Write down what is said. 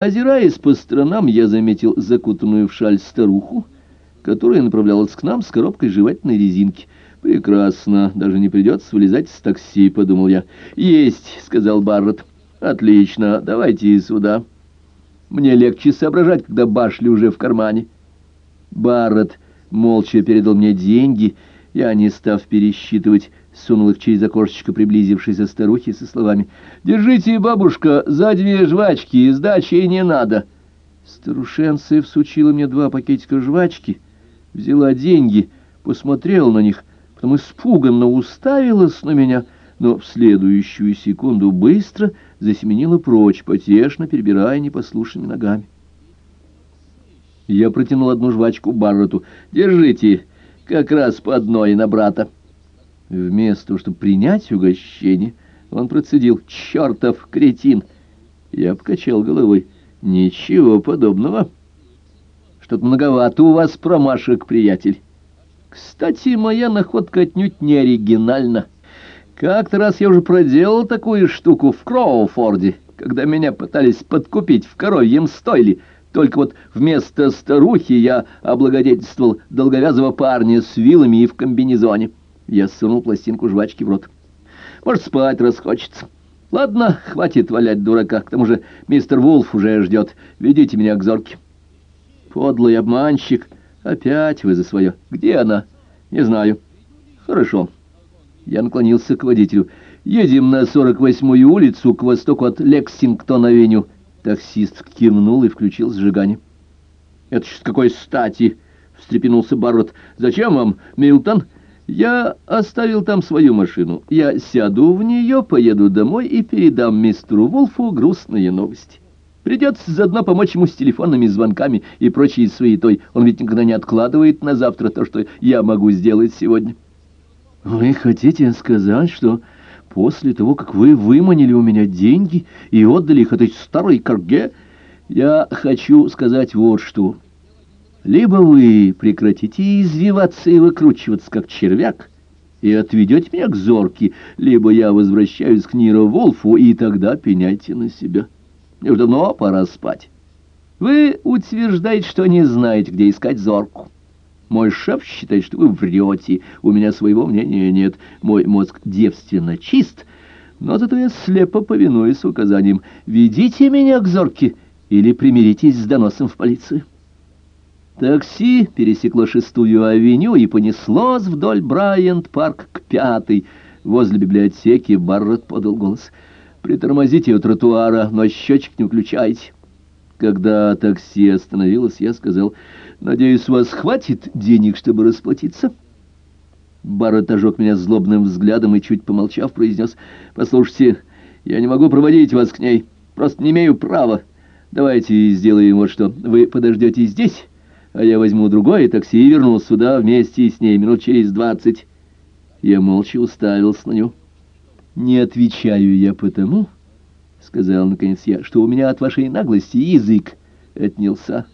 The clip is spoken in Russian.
Озираясь по сторонам, я заметил закутанную в шаль старуху, которая направлялась к нам с коробкой жевательной резинки. «Прекрасно, даже не придется вылезать с такси», — подумал я. «Есть», — сказал Барретт. «Отлично, давайте сюда». Мне легче соображать, когда башли уже в кармане. Барретт молча передал мне деньги, я, не став пересчитывать, сунул их через окошечко приблизившейся старухи со словами «Держите, бабушка, за две жвачки, сдачи не надо». Старушенция всучила мне два пакетика жвачки, взяла деньги, посмотрела на них, потом испуганно уставилась на меня, но в следующую секунду быстро засеменила прочь, потешно перебирая непослушными ногами. Я протянул одну жвачку Барретту. «Держите, как раз по одной на брата». Вместо того, чтобы принять угощение, он процедил «Чертов кретин!» Я покачал головой. «Ничего подобного. Что-то многовато у вас промашек, приятель. Кстати, моя находка отнюдь не оригинальна. Как-то раз я уже проделал такую штуку в Кроуфорде, когда меня пытались подкупить в коровьем стойле». Только вот вместо старухи я облагодетельствовал долговязого парня с вилами и в комбинезоне. Я сунул пластинку жвачки в рот. Может, спать расхочется. Ладно, хватит валять дурака. К тому же мистер Вулф уже ждет. Ведите меня к зорке. Подлый обманщик. Опять вы за свое. Где она? Не знаю. Хорошо. Я наклонился к водителю. Едем на 48-ю улицу к востоку от Лексингтона-авеню. Таксист кивнул и включил зажигание. «Это с какой стати?» — встрепенулся Барретт. «Зачем вам, Милтон?» Я оставил там свою машину. Я сяду в нее, поеду домой и передам мистеру Волфу грустные новости. Придется заодно помочь ему с телефонными звонками и прочей суетой. Он ведь никогда не откладывает на завтра то, что я могу сделать сегодня. Вы хотите сказать, что после того, как вы выманили у меня деньги и отдали их этой старой корге, я хочу сказать вот что... Либо вы прекратите извиваться и выкручиваться, как червяк, и отведете меня к зорке, либо я возвращаюсь к Ниро Волфу, и тогда пеняйте на себя. Мне уже давно пора спать. Вы утверждаете, что не знаете, где искать зорку. Мой шеф считает, что вы врете. У меня своего мнения нет. Мой мозг девственно чист, но зато я слепо повинуюсь указаниям. Ведите меня к зорке или примиритесь с доносом в полицию. Такси пересекло шестую авеню и понеслось вдоль Брайант-парк к пятой. Возле библиотеки Барретт подал голос. «Притормозите у тротуара, но счетчик не включайте». Когда такси остановилось, я сказал, «Надеюсь, у вас хватит денег, чтобы расплатиться?» Барретт ожег меня злобным взглядом и, чуть помолчав, произнес, «Послушайте, я не могу проводить вас к ней, просто не имею права. Давайте сделаем вот что. Вы подождете здесь?» А я возьму другое такси и вернусь сюда вместе с ней минут через двадцать. Я молча уставился на него. «Не отвечаю я потому, — сказал наконец я, — что у меня от вашей наглости язык отнялся».